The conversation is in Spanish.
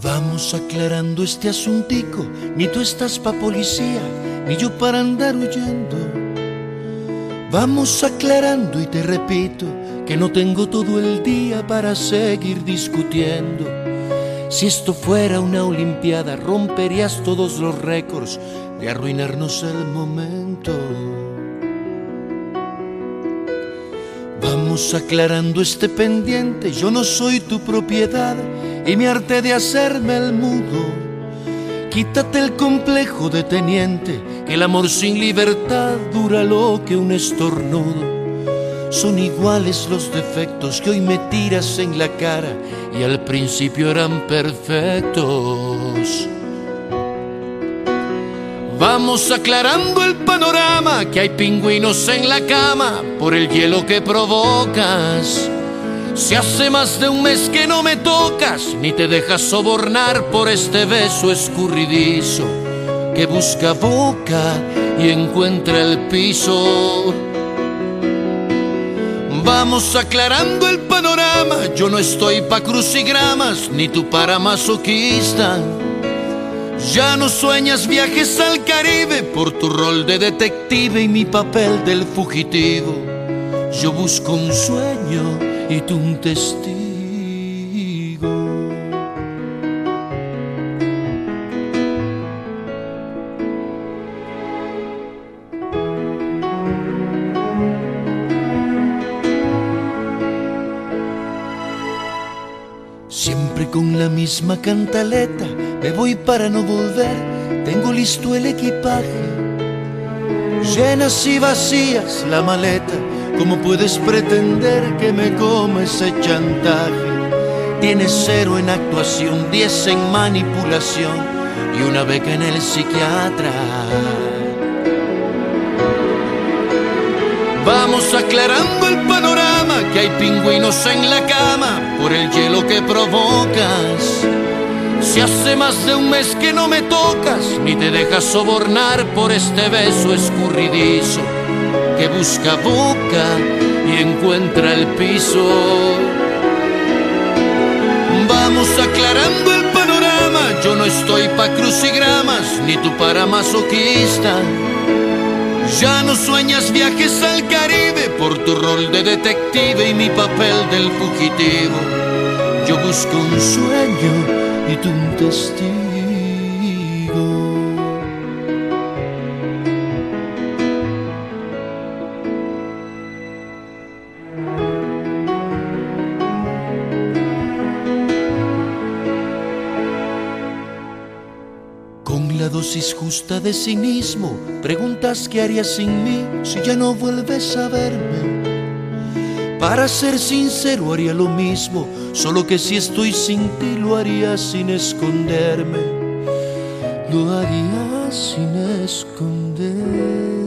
Vamos aclarando este asuntico, ni tú estás pa' policía, ni yo para andar huyendo. Vamos aclarando y te repito que no tengo todo el día para seguir discutiendo. Si esto fuera una olimpiada, romperías todos los récords de arruinarnos el momento. Vamos aclarando este pendiente, yo no soy tu propiedad y mi arte de hacerme el mudo. Quítate el complejo de teniente, que el amor sin libertad dura lo que un estornudo. Son iguales los defectos que hoy me tiras en la cara y al principio eran perfectos. Vamos aclarando el panorama, que hay pingüinos en la cama por el hielo que provocas. Si hace más de un mes que no me tocas, ni te dejas sobornar por este beso escurridizo que busca boca y encuentra el piso. Vamos aclarando el panorama, yo no estoy pa' crucigramas, ni tú para masoquista. Ya no sueñas viajes al Caribe por tu rol de detective y mi papel del fugitivo. Yo busco un sueño y tú un testigo. Siempre con la misma cantaleta, me voy para no volver, tengo listo el equipaje. Llenas y vacías la maleta, ¿cómo puedes pretender que me come ese chantaje? Tienes cero en actuación, diez en manipulación y una beca en el psiquiatra. Vamos aclarando el panorama, que hay pingüinos en la cama por el hielo que provocas. Si hace más de un mes que no me tocas, ni te dejas sobornar por este beso escurridizo que busca boca y encuentra el piso. Vamos aclarando el panorama, yo no estoy pa' crucigramas, ni tú para masoquista. Ya no sueñas viajes al Caribe por tu rol de detective y mi papel del fugitivo. Yo busco un sueño y tú un testigo. Dosis justa de cinismo, preguntas qué harías sin mí si ya no vuelves a verme. Para ser sincero haría lo mismo, solo que si estoy sin ti lo haría sin esconderme. Lo haría sin esconderme.